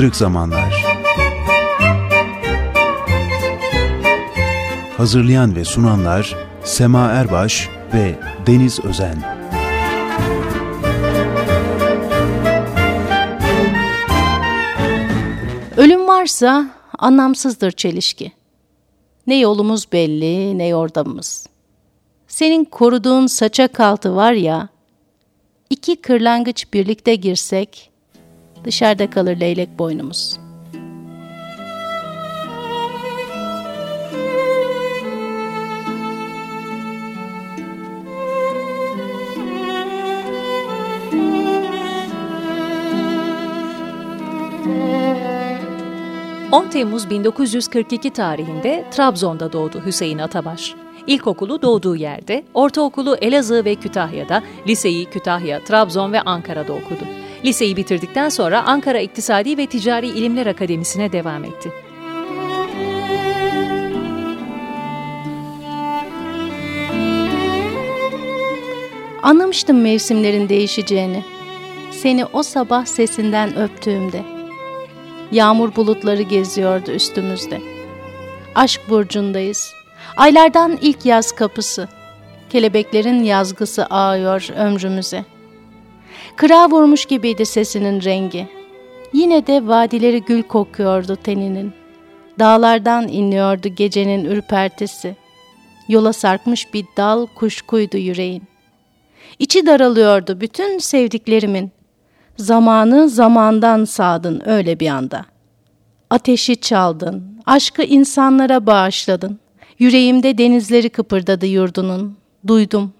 Kırık Zamanlar Hazırlayan ve sunanlar Sema Erbaş ve Deniz Özen Ölüm varsa anlamsızdır çelişki. Ne yolumuz belli ne yordamımız. Senin koruduğun saça kaltı var ya, iki kırlangıç birlikte girsek, dışarıda kalır leylek boynumuz.'' 10 Temmuz 1942 tarihinde Trabzon'da doğdu Hüseyin Atabaş. İlkokulu doğduğu yerde, ortaokulu Elazığ ve Kütahya'da, liseyi Kütahya, Trabzon ve Ankara'da okudu. Liseyi bitirdikten sonra Ankara İktisadi ve Ticari İlimler Akademisi'ne devam etti. Anlamıştım mevsimlerin değişeceğini. Seni o sabah sesinden öptüğümde. Yağmur bulutları geziyordu üstümüzde. Aşk burcundayız. Aylardan ilk yaz kapısı. Kelebeklerin yazgısı ağıyor ömrümüze. Kıra vurmuş gibiydi sesinin rengi. Yine de vadileri gül kokuyordu teninin. Dağlardan inliyordu gecenin ürpertisi. Yola sarkmış bir dal kuşkuydu yüreğin. İçi daralıyordu bütün sevdiklerimin. Zamanı zamandan sağdın öyle bir anda. Ateşi çaldın, aşkı insanlara bağışladın. Yüreğimde denizleri kıpırdadı yurdunun. Duydum.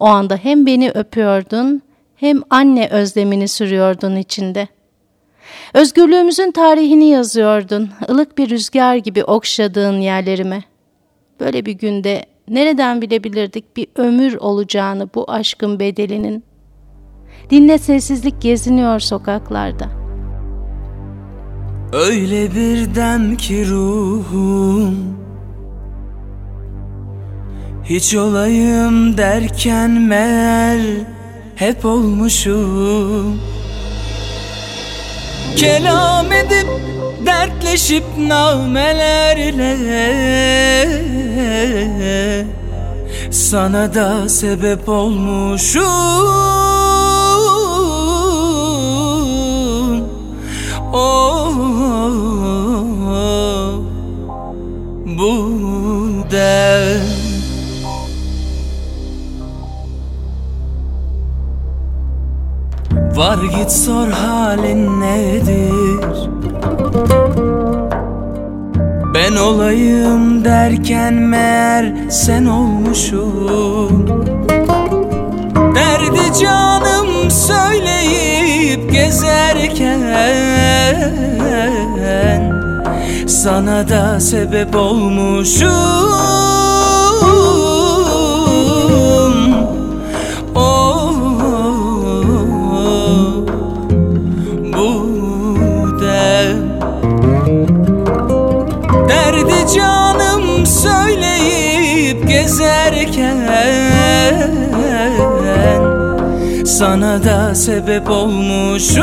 O anda hem beni öpüyordun, hem anne özlemini sürüyordun içinde. Özgürlüğümüzün tarihini yazıyordun, ılık bir rüzgar gibi okşadığın yerlerime. Böyle bir günde nereden bilebilirdik bir ömür olacağını bu aşkın bedelinin?'' Dinle sessizlik geziniyor sokaklarda. Öyle birden ki ruhum Hiç olayım derken meğer hep olmuşum. Kelam edip dertleşip namelerle Sana da sebep olmuşum. Oh, bu der Var git sor halin nedir? Ben olayım derken meğer sen olmuşum. Derdi canım söyleyip gezerken Sana da sebep olmuşum sana da sebep olmuşum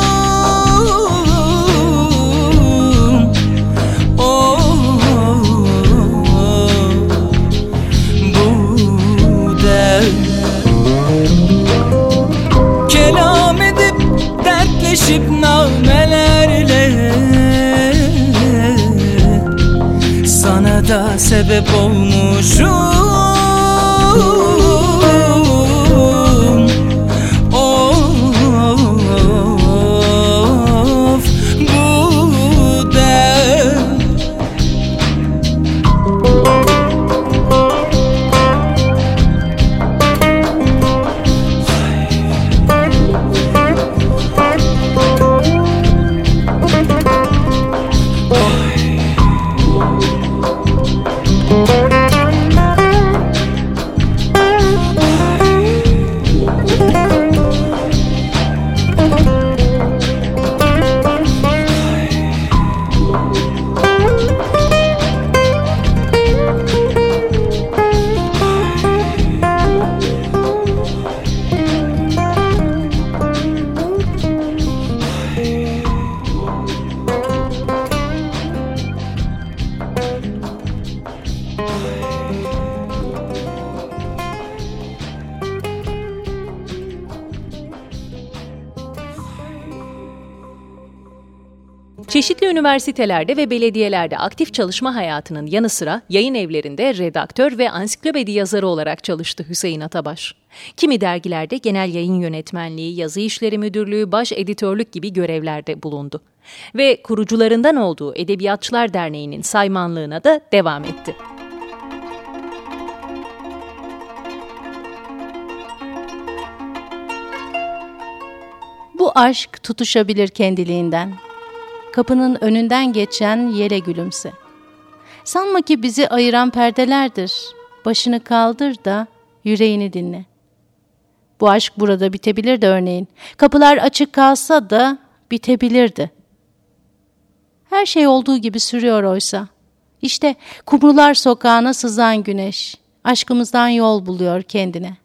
da sebep olmuşum Çeşitli üniversitelerde ve belediyelerde aktif çalışma hayatının yanı sıra yayın evlerinde redaktör ve ansiklopedi yazarı olarak çalıştı Hüseyin Atabaş. Kimi dergilerde genel yayın yönetmenliği, yazı işleri müdürlüğü, baş editörlük gibi görevlerde bulundu. Ve kurucularından olduğu Edebiyatçılar Derneği'nin saymanlığına da devam etti. Bu aşk tutuşabilir kendiliğinden kapının önünden geçen yere gülümse. Sanma ki bizi ayıran perdelerdir. Başını kaldır da yüreğini dinle. Bu aşk burada bitebilirdi örneğin. Kapılar açık kalsa da bitebilirdi. Her şey olduğu gibi sürüyor oysa. İşte kumrular sokağına sızan güneş, aşkımızdan yol buluyor kendine.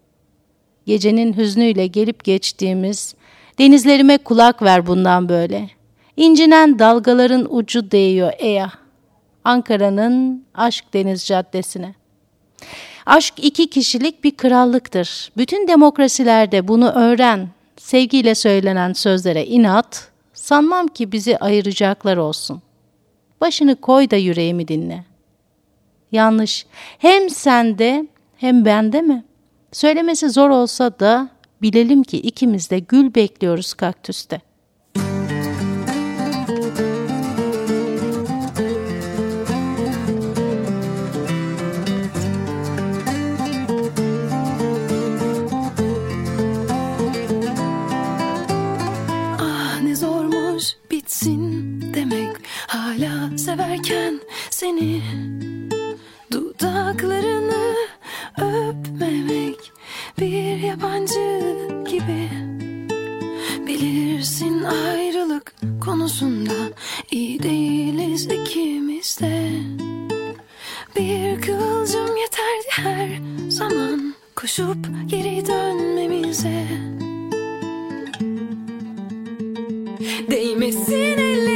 Gecenin hüznüyle gelip geçtiğimiz, denizlerime kulak ver bundan böyle. İncinen dalgaların ucu değiyor Eya. Ankara'nın Aşk Deniz Caddesi'ne. Aşk iki kişilik bir krallıktır. Bütün demokrasilerde bunu öğren. Sevgiyle söylenen sözlere inat, sanmam ki bizi ayıracaklar olsun. Başını koy da yüreğimi dinle. Yanlış. Hem sende hem bende mi? Söylemesi zor olsa da bilelim ki ikimiz de gül bekliyoruz kaktüste. Severken seni Dudaklarını öpmemek. Bir yabancı gibi Bilirsin ayrılık konusunda. İyi değiliz ikimiz de. Bir kıvılcım yeterdi her zaman. Koşup geri dönmemize Değmesin Konuşmasın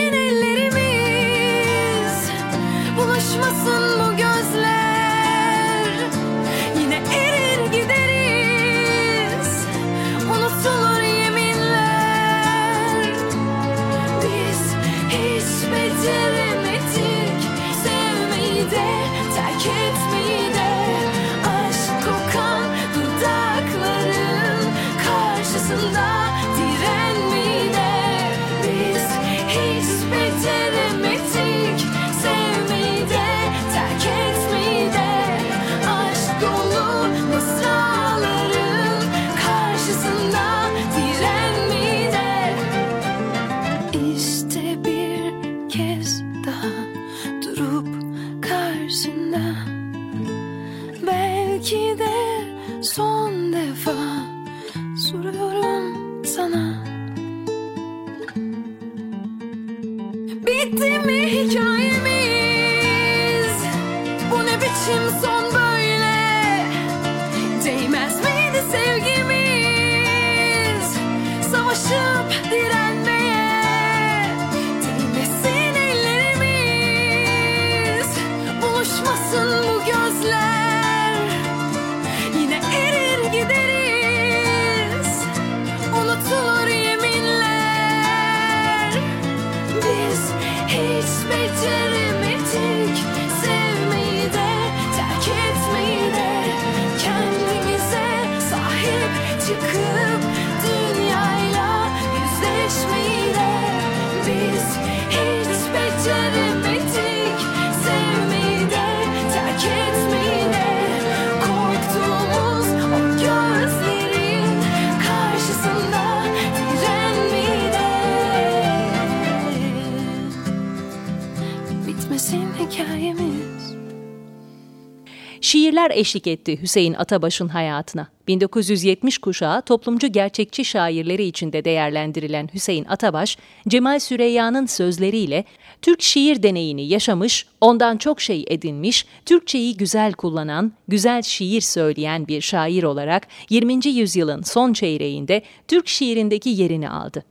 Şiirler eşlik etti Hüseyin Atabaş'ın hayatına. 1970 kuşağı toplumcu gerçekçi şairleri içinde değerlendirilen Hüseyin Atabaş, Cemal Süreyya'nın sözleriyle Türk şiir deneyini yaşamış, ondan çok şey edinmiş, Türkçeyi güzel kullanan, güzel şiir söyleyen bir şair olarak 20. yüzyılın son çeyreğinde Türk şiirindeki yerini aldı.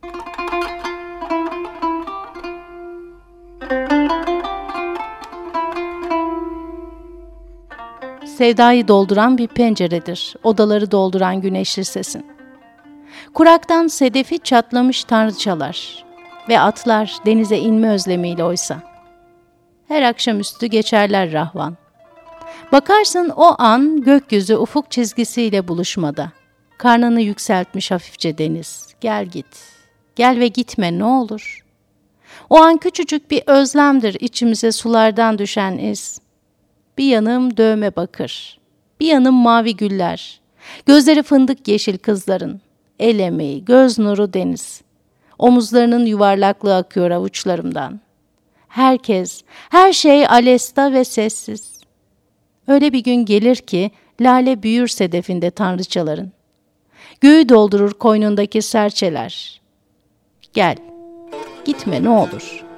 Sevdayı dolduran bir penceredir, odaları dolduran güneşli sesin. Kuraktan sedefi çatlamış tanrıçalar ve atlar denize inme özlemiyle oysa. Her akşamüstü geçerler rahvan. Bakarsın o an gökyüzü ufuk çizgisiyle buluşmada. Karnını yükseltmiş hafifçe deniz. Gel git, gel ve gitme ne olur. O an küçücük bir özlemdir içimize sulardan düşen iz. Bir yanım dövme bakır, bir yanım mavi güller. Gözleri fındık yeşil kızların, el emeği, göz nuru deniz. Omuzlarının yuvarlaklığı akıyor avuçlarımdan. Herkes, her şey alesta ve sessiz. Öyle bir gün gelir ki lale büyür sedefinde tanrıçaların. Göğü doldurur koynundaki serçeler. Gel, gitme ne olur.''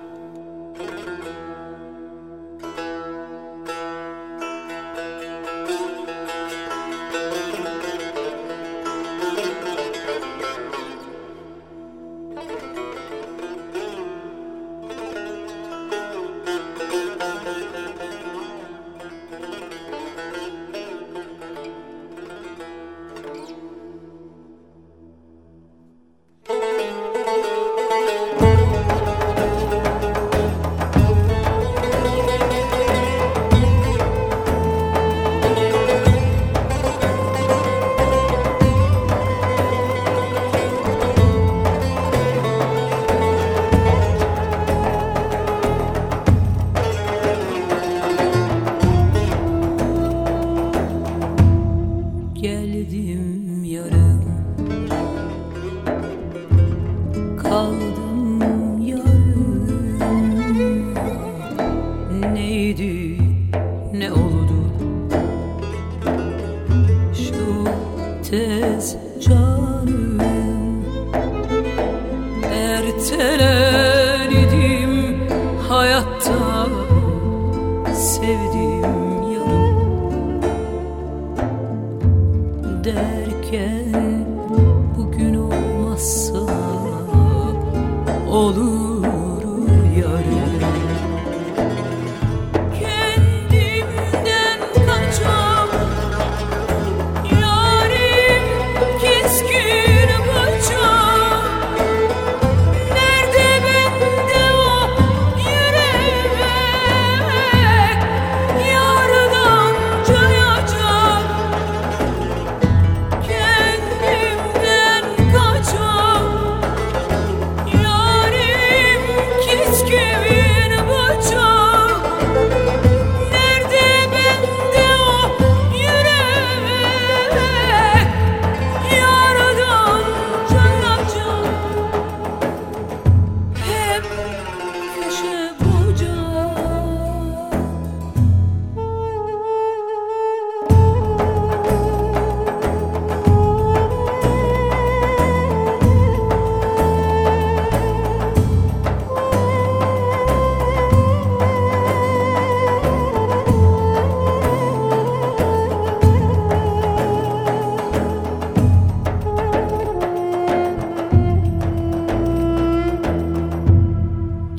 Oh.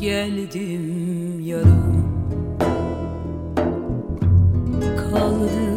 geldim yarım. Kaldım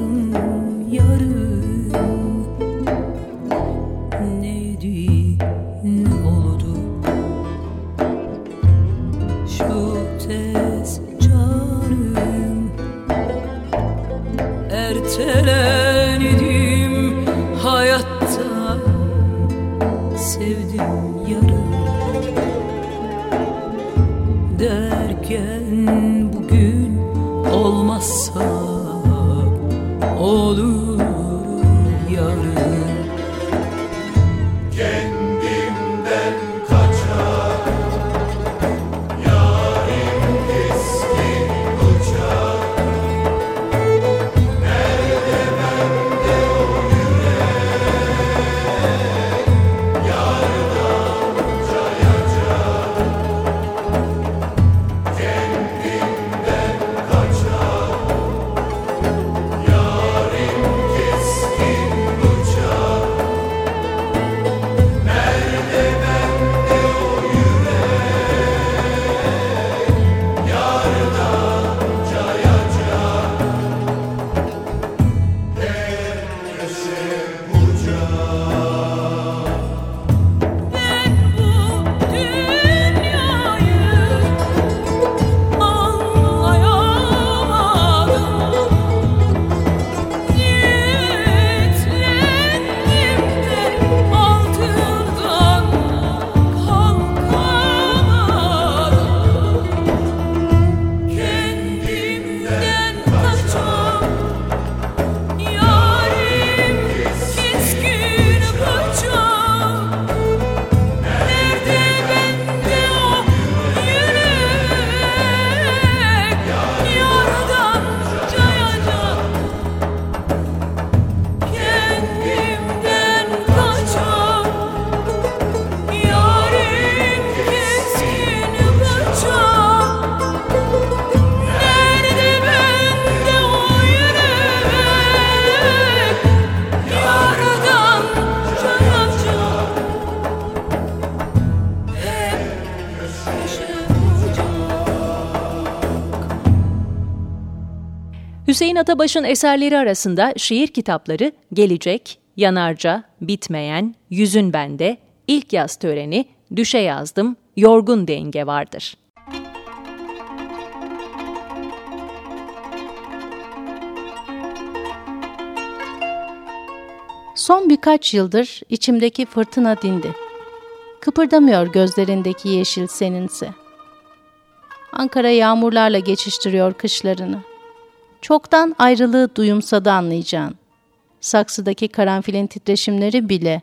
Hüseyin Atabaş'ın eserleri arasında şiir kitapları Gelecek, Yanarca, Bitmeyen, Yüzün Bende, İlk Yaz Töreni, Düşe Yazdım, Yorgun Denge vardır. Son birkaç yıldır içimdeki fırtına dindi. Kıpırdamıyor gözlerindeki yeşil seninse. Ankara yağmurlarla geçiştiriyor kışlarını. Çoktan ayrılığı duyumsadı anlayacağın. Saksıdaki karanfilin titreşimleri bile.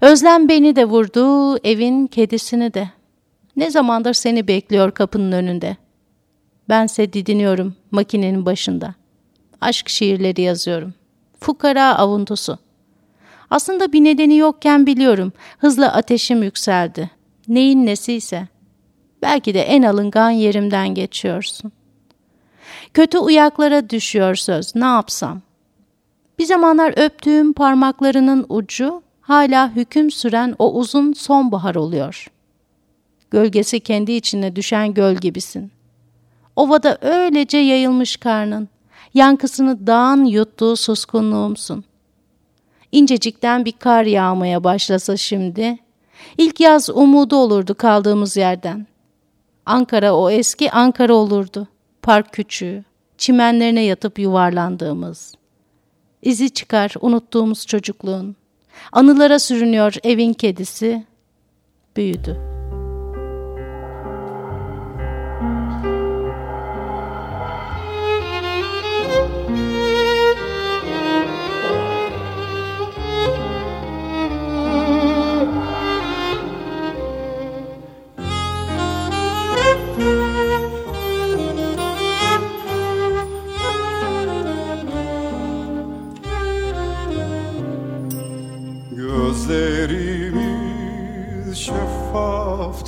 Özlem beni de vurdu, evin kedisini de. Ne zamandır seni bekliyor kapının önünde. Bense didiniyorum makinenin başında. Aşk şiirleri yazıyorum. Fukara avuntusu. Aslında bir nedeni yokken biliyorum. Hızla ateşim yükseldi. Neyin nesiyse. Belki de en alıngan yerimden geçiyorsun. Kötü uyaklara düşüyor söz, ne yapsam? Bir zamanlar öptüğüm parmaklarının ucu hala hüküm süren o uzun sonbahar oluyor. Gölgesi kendi içine düşen göl gibisin. Ovada öylece yayılmış karnın. Yankısını dağın yuttuğu suskunluğumsun. İncecikten bir kar yağmaya başlasa şimdi, ilk yaz umudu olurdu kaldığımız yerden. Ankara o eski Ankara olurdu. Park küçüğü, çimenlerine yatıp yuvarlandığımız. İzi çıkar unuttuğumuz çocukluğun. Anılara sürünüyor evin kedisi. Büyüdü.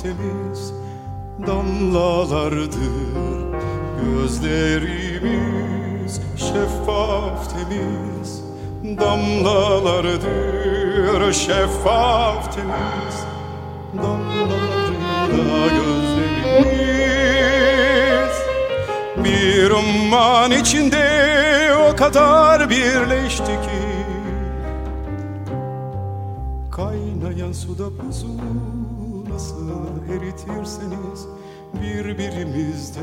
Temiz damlalardır Gözlerimiz şeffaf temiz damlalardır Şeffaf temiz damlalarında gözlerimiz Bir umman içinde o kadar birleşti ki. Kaynayan suda buzu nasıl eritirseniz Birbirimizde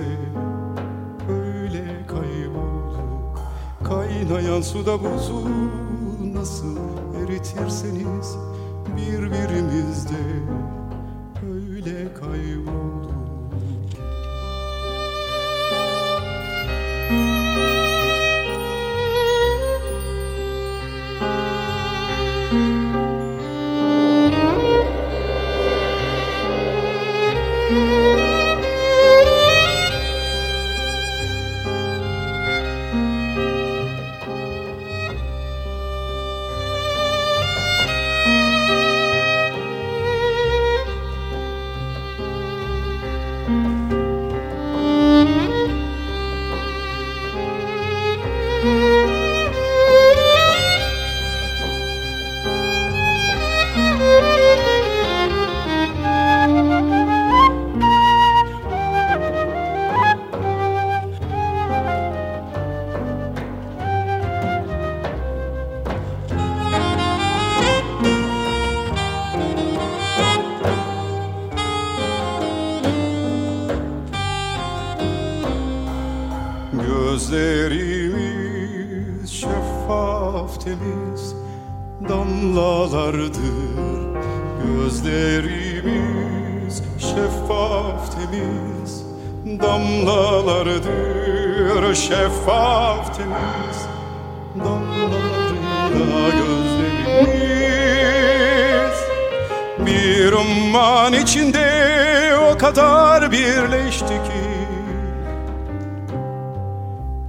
öyle kaybolduk. Kaynayan suda buzu nasıl eritirseniz Birbirimizde öyle kaybolduk temiz damlalardır. Gözlerimiz şeffaf temiz damlalardır. Şeffaf temiz damlalarında gözlerimiz Bir umman içinde o kadar birleşti ki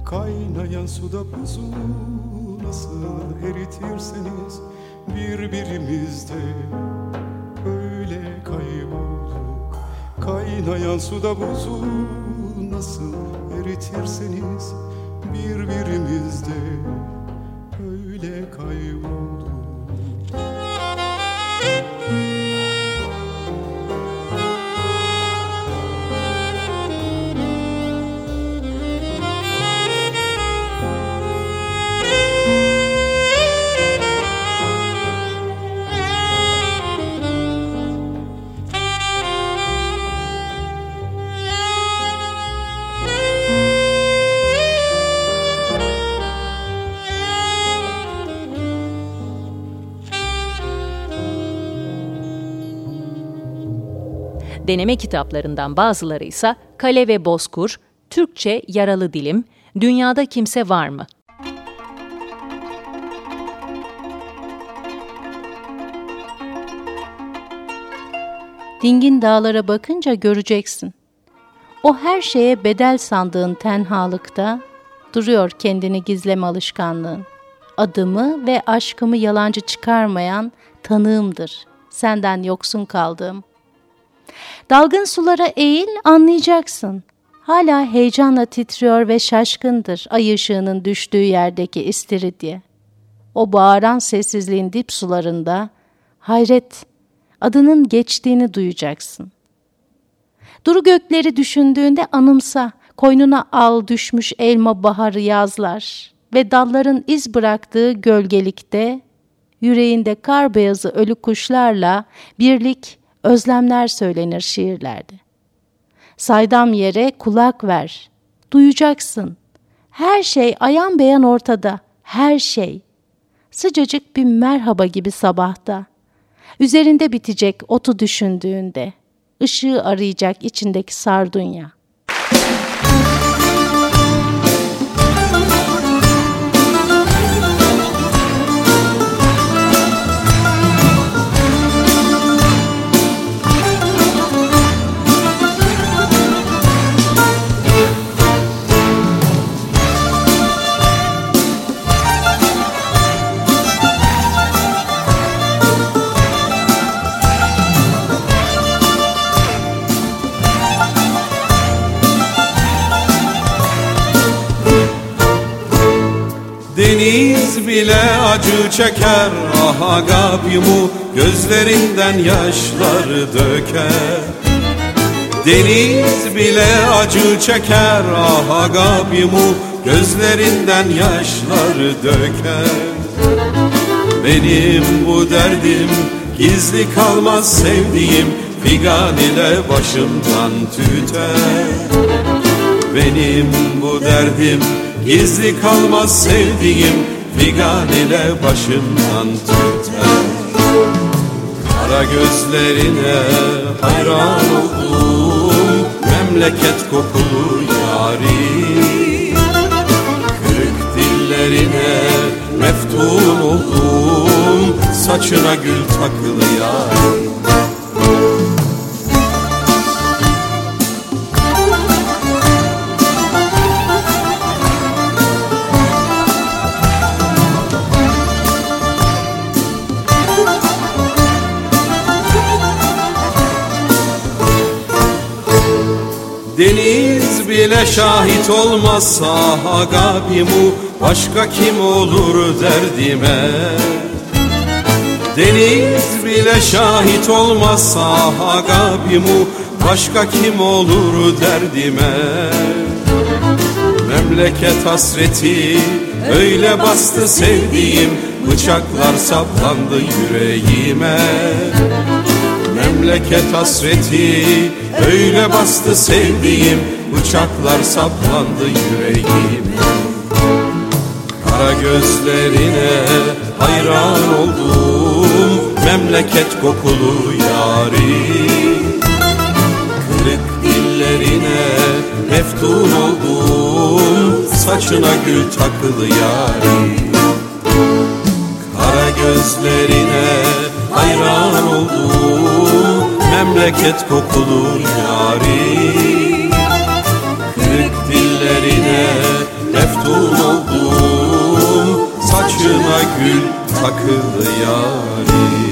Kaynayan suda buzu nasıl eritirseniz Birbirimizde? Öyle kaybolduk Kaynayan suda buzu nasıl eritirseniz Birbirimizde Deneme kitaplarından bazıları ise Kale ve Bozkur, Türkçe Yaralı Dilim, Dünyada Kimse Var mı? Dingin dağlara bakınca göreceksin. O her şeye bedel sandığın tenhalıkta duruyor kendini gizleme alışkanlığın. Adımı ve aşkımı yalancı çıkarmayan tanığımdır. Senden yoksun kaldığım. Dalgın sulara eğil anlayacaksın. Hala heyecanla titriyor ve şaşkındır ay ışığının düştüğü yerdeki istiridye. O bağıran sessizliğin dip sularında hayret adının geçtiğini duyacaksın. Duru gökleri düşündüğünde anımsa, koynuna al düşmüş elma baharı yazlar ve dalların iz bıraktığı gölgelikte, yüreğinde kar beyazı ölü kuşlarla birlik, özlemler söylenir şiirlerde. Saydam yere kulak ver, duyacaksın. Her şey ayan beyan ortada, her şey. Sıcacık bir merhaba gibi sabahta. Üzerinde bitecek otu düşündüğünde, ışığı arayacak içindeki sardunya.'' Bile acı çeker. Ah agabimu Gözlerinden yaşları döker. Deniz bile acı çeker. Ah agabimu Gözlerinden yaşları döker. Benim bu derdim gizli kalmaz sevdiğim. Figan ile başımdan tüter. Benim bu derdim Gizli kalmaz sevdiğim Figan ile başımdan tüter Kara gözlerine hayran oldum. Memleket kokulu yari. Kırık dillerine meftun oldum. Saçına gül takılı yari Deniz bile şahit olmazsa agabimu Başka kim olur derdime? Deniz bile şahit olmazsa agabimu Başka kim olur derdime? Memleket hasreti öyle bastı sevdiğim Bıçaklar saplandı yüreğime. Memleket hasreti öyle bastı sevdiğim Bıçaklar saplandı yüreğime Kara gözlerine hayran oldum Memleket kokulu yari. Kırık dillerine meftun oldum Saçına gül takılı yari. Kara gözlerine Memleket kokulu yari Kırık dillerine meftun oldum Saçına gül takılı yari